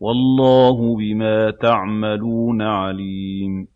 وَاللَّهُ بِمَا تَعْمَلُونَ عَلِيمٌ.